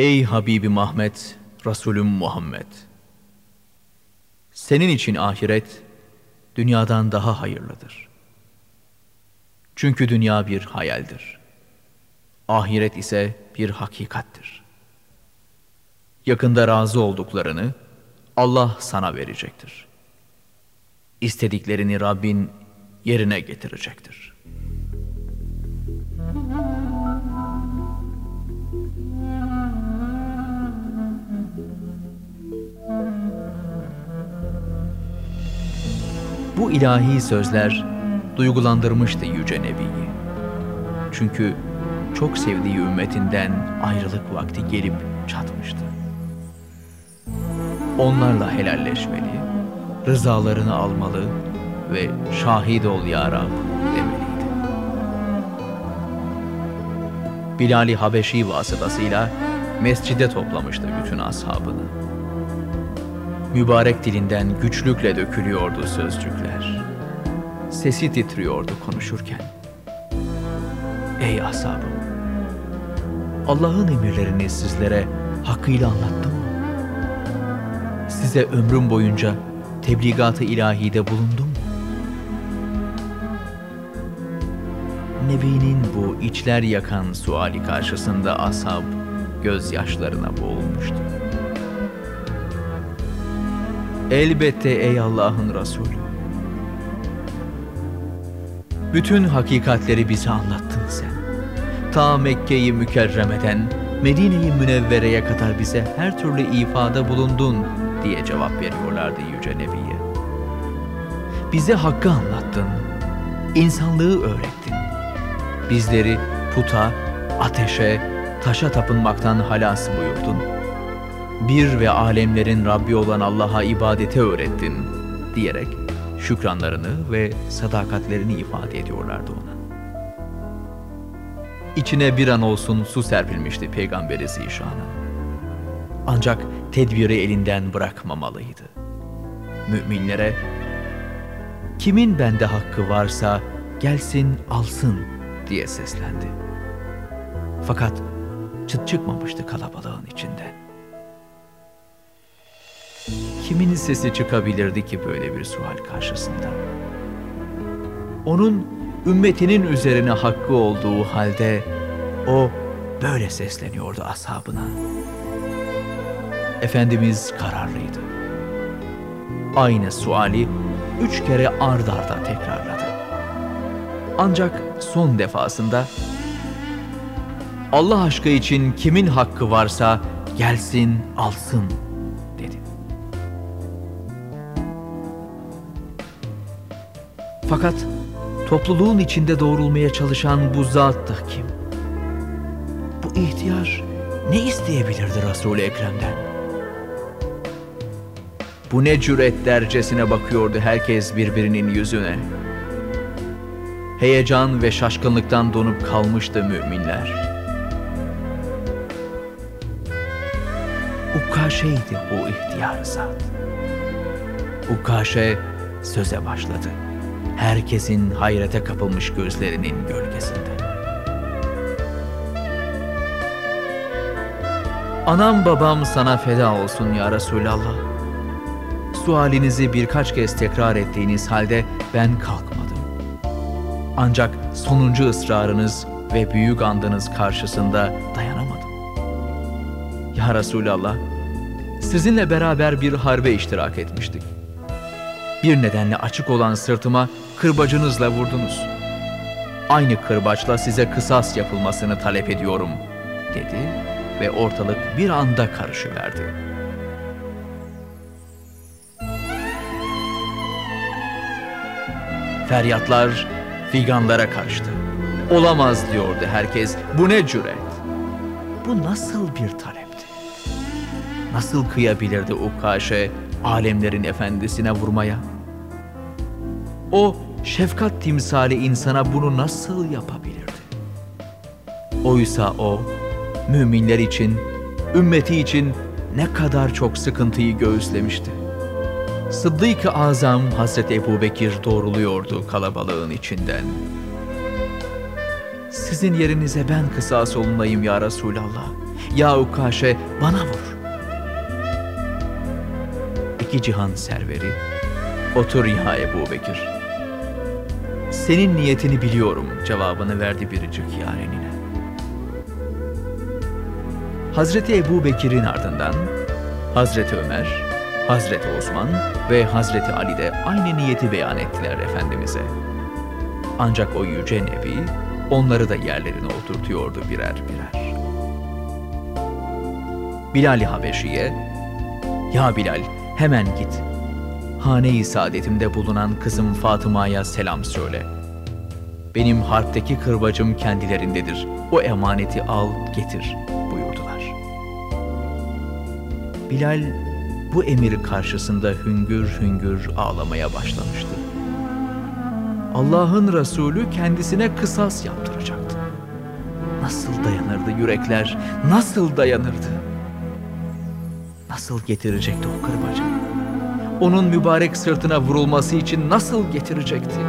Ey Habibi Muhammed, Resulüm Muhammed! Senin için ahiret, dünyadan daha hayırlıdır. Çünkü dünya bir hayaldir. Ahiret ise bir hakikattir. Yakında razı olduklarını Allah sana verecektir. İstediklerini Rabbin yerine getirecektir. Bu ilahi sözler duygulandırmıştı Yüce Nebi'yi. Çünkü çok sevdiği ümmetinden ayrılık vakti gelip çatmıştı. Onlarla helalleşmeli, rızalarını almalı ve şahit ol ya Rab demeliydi. Bilal-i Habeşi vasıtasıyla mescide toplamıştı bütün ashabını. Mübarek dilinden güçlükle dökülüyordu sözcükler. Sesi titriyordu konuşurken. Ey ashabım! Allah'ın emirlerini sizlere hakkıyla anlattım mı? Size ömrüm boyunca tebligat-ı ilahide bulundum mu? Nebi'nin bu içler yakan suali karşısında ashab gözyaşlarına boğulmuştu. Elbette ey Allah'ın Resulü. Bütün hakikatleri bize anlattın sen. Ta Mekke'yi mükerremeden Medine-i Münevvere'ye kadar bize her türlü ifade bulundun diye cevap veriyorlardı Yüce Nebi'ye. Bize hakkı anlattın, insanlığı öğrettin. Bizleri puta, ateşe, taşa tapınmaktan halas buyurdun. Bir ve alemlerin Rabbi olan Allah'a ibadete öğrettin diyerek şükranlarını ve sadakatlerini ifade ediyorlardı ona. İçine bir an olsun su serpilmişti Peygamberi Zişan'a. Ancak tedbiri elinden bırakmamalıydı. Müminlere, kimin bende hakkı varsa gelsin alsın diye seslendi. Fakat çıt çıkmamıştı kalabalığın içinden. Kimin sesi çıkabilirdi ki böyle bir sual karşısında? Onun ümmetinin üzerine hakkı olduğu halde o böyle sesleniyordu ashabına. Efendimiz kararlıydı. Aynı suali üç kere ard arda tekrarladı. Ancak son defasında Allah aşkı için kimin hakkı varsa gelsin alsın Fakat topluluğun içinde doğrulmaya çalışan bu zat kim? Bu ihtiyar ne isteyebilirdi Resul-i Ekrem'den? Bu ne cüret dercesine bakıyordu herkes birbirinin yüzüne. Heyecan ve şaşkınlıktan donup kalmıştı müminler. Ukaşe'ydi o ihtiyar zat. Ukaşe söze başladı. Herkesin hayrete kapılmış gözlerinin gölgesinde. Anam babam sana feda olsun ya Resulallah. Sualinizi birkaç kez tekrar ettiğiniz halde ben kalkmadım. Ancak sonuncu ısrarınız ve büyük andınız karşısında dayanamadım. Ya Resulallah, sizinle beraber bir harbe iştirak etmiştik. Bir nedenle açık olan sırtıma kırbacınızla vurdunuz. Aynı kırbaçla size kısas yapılmasını talep ediyorum, dedi ve ortalık bir anda karışıverdi. Feryatlar figanlara karıştı. Olamaz diyordu herkes. Bu ne cüret? Bu nasıl bir talepti? Nasıl kıyabilirdi Ukaşe alemlerin efendisine vurmaya? O şefkat timsali insana bunu nasıl yapabilirdi? Oysa o müminler için, ümmeti için ne kadar çok sıkıntıyı göğüslemişti. Sıddık-ı Azam Hazreti Ebu Bekir doğruluyordu kalabalığın içinden. Sizin yerinize ben kısas olunayım ya Resulallah. Ya Ukaşe bana vur. İki cihan serveri, otur ya Ebu Bekir. Senin niyetini biliyorum cevabını verdi biricik yarenine. Hazreti Ebu Bekir'in ardından Hazreti Ömer, Hazreti Osman ve Hazreti Ali de aynı niyeti beyan ettiler Efendimiz'e. Ancak o yüce Nebi onları da yerlerine oturtuyordu birer birer. Bilal-i Habeşi'ye, ''Ya Bilal, hemen git. Hane-i saadetimde bulunan kızım Fatıma'ya selam söyle. Benim harpteki kırbacım kendilerindedir. O emaneti al, getir.'' buyurdular. Bilal bu emir karşısında hüngür hüngür ağlamaya başlamıştı. Allah'ın Resulü kendisine kısas yaptıracaktı. Nasıl dayanırdı yürekler, nasıl dayanırdı? Nasıl getirecekti o kırbacı? Onun mübarek sırtına vurulması için nasıl getirecekti?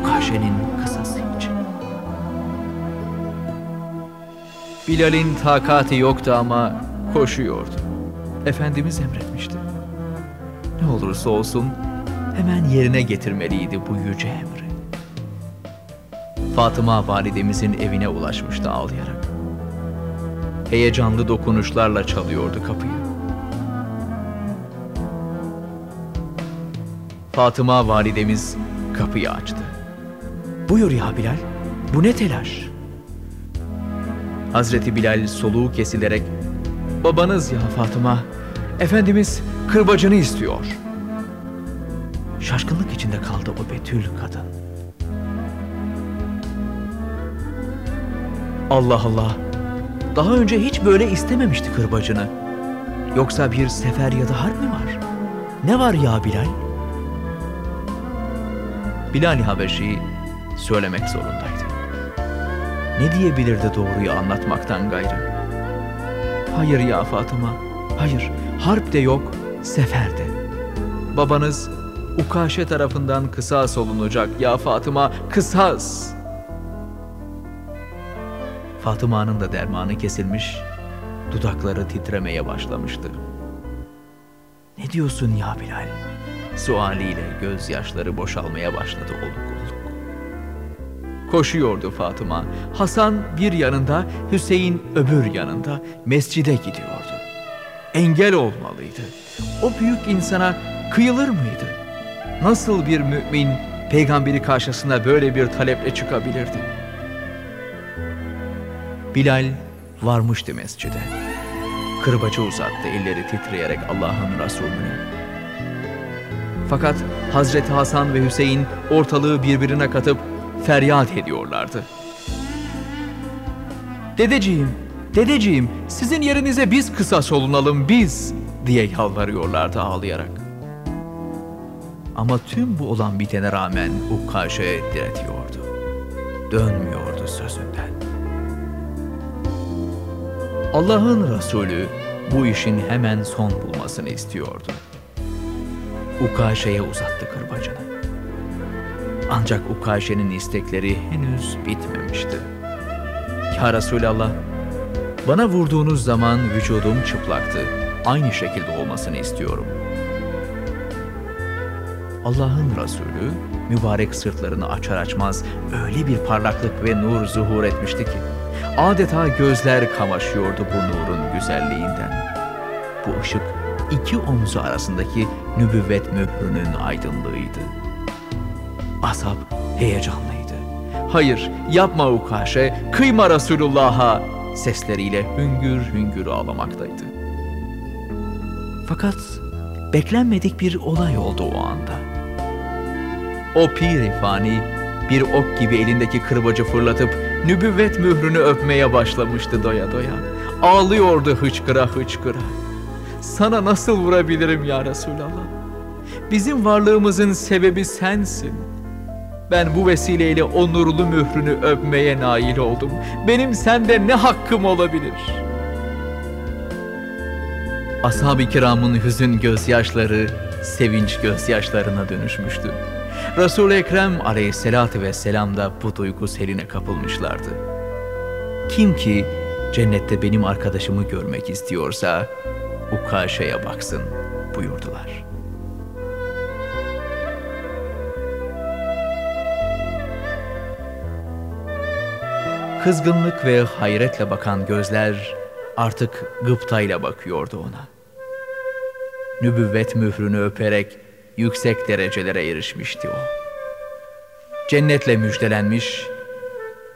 Ukaşe'nin kısası için. Bilal'in takati yoktu ama koşuyordu. Efendimiz emretmişti. Ne olursa olsun hemen yerine getirmeliydi bu yüce emri. Fatıma validemizin evine ulaşmıştı ağlayarak. Heyecanlı dokunuşlarla çalıyordu kapıyı. Fatıma validemiz kapıyı açtı. Buyur ya Bilal, bu ne telaş? Hazreti Bilal soluğu kesilerek, babanız ya Fatıma, Efendimiz kırbacını istiyor. Şaşkınlık içinde kaldı o betül kadın. Allah Allah, daha önce hiç böyle istememişti kırbacını. Yoksa bir sefer ya da harp mi var? Ne var ya Bilal? Bilal Habeşi söylemek zorundaydı. Ne diyebilirdi doğruyu anlatmaktan gayrı? Hayır ya Fatıma, hayır. Harp de yok, sefer de. Babanız Ukaşe tarafından kısas olunacak ya Fatıma, kısas. Fatıma'nın da dermanı kesilmiş, dudakları titremeye başlamıştı. Ne diyorsun ya Bilal? Sualiyle gözyaşları boşalmaya başladı oluk oluk. Koşuyordu Fatıma. Hasan bir yanında, Hüseyin öbür yanında mescide gidiyordu. Engel olmalıydı. O büyük insana kıyılır mıydı? Nasıl bir mümin peygamberi karşısına böyle bir taleple çıkabilirdi? Bilal varmıştı mescide. Kırbacı uzattı elleri titreyerek Allah'ın Resulüne. Fakat Hazreti Hasan ve Hüseyin ortalığı birbirine katıp feryat ediyorlardı. Dedeciğim, dedeciğim sizin yerinize biz kısas olunalım biz diye yalvarıyorlardı ağlayarak. Ama tüm bu olan bitene rağmen Ukkaşe diretiyordu. Dönmüyordu sözünden. Allah'ın Resulü bu işin hemen son bulmasını istiyordu. Ukaşe'ye uzattı kırbacını. Ancak Ukaşe'nin istekleri henüz bitmemişti. Ya Resulallah, bana vurduğunuz zaman vücudum çıplaktı. Aynı şekilde olmasını istiyorum. Allah'ın Resulü mübarek sırtlarını açar açmaz öyle bir parlaklık ve nur zuhur etmişti ki adeta gözler kamaşıyordu bu nurun güzelliğinden. Bu ışık iki omzu arasındaki nübüvvet mührünün aydınlığıydı. Asap heyecanlıydı. Hayır yapma Ukaşe, kıyma Resulullah'a sesleriyle hüngür hüngür ağlamaktaydı. Fakat beklenmedik bir olay oldu o anda. O pir fani bir ok gibi elindeki kırbacı fırlatıp nübüvvet mührünü öpmeye başlamıştı doya doya. Ağlıyordu hıçkıra hıçkıra. Sana nasıl vurabilirim ya Resulallah? Bizim varlığımızın sebebi sensin. Ben bu vesileyle o nurlu mührünü öpmeye nail oldum. Benim sende ne hakkım olabilir? Ashab-ı kiramın hüzün gözyaşları sevinç gözyaşlarına dönüşmüştü. Resul-i Ekrem aleyhissalatü vesselam da bu duygu seline kapılmışlardı. Kim ki cennette benim arkadaşımı görmek istiyorsa Ukaşe'ye baksın buyurdular. Kızgınlık ve hayretle bakan gözler artık gıptayla bakıyordu ona. Nübüvvet mührünü öperek yüksek derecelere erişmişti o. Cennetle müjdelenmiş,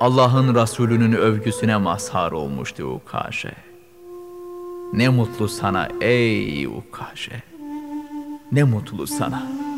Allah'ın Resulü'nün övgüsüne mazhar olmuştu Ukaşe. Ne mutlu sana ey Ukaşe, ne mutlu sana.''